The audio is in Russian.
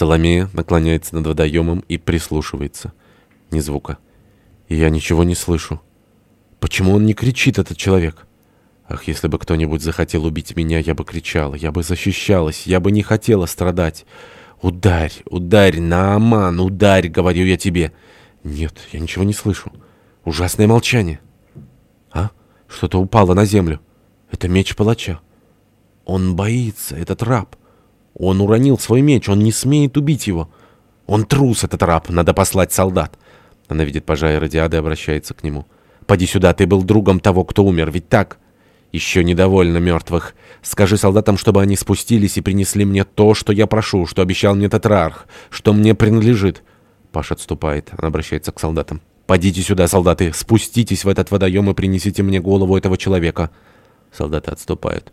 Соломея наклоняется над водоемом и прислушивается. Ни звука. И я ничего не слышу. Почему он не кричит, этот человек? Ах, если бы кто-нибудь захотел убить меня, я бы кричала, я бы защищалась, я бы не хотела страдать. «Ударь, ударь, Нааман, ударь!» — говорю я тебе. Нет, я ничего не слышу. Ужасное молчание. А? Что-то упало на землю. Это меч палача. Он боится, этот раб. Он уронил свой меч, он не смеет убить его. Он трус, этот раб, надо послать солдат. Она видит пажа Радиады и обращается к нему. «Поди сюда, ты был другом того, кто умер, ведь так?» «Еще недовольно мертвых. Скажи солдатам, чтобы они спустились и принесли мне то, что я прошу, что обещал мне Тетрарх, что мне принадлежит». Паш отступает, она обращается к солдатам. «Подите сюда, солдаты, спуститесь в этот водоем и принесите мне голову этого человека». Солдаты отступают.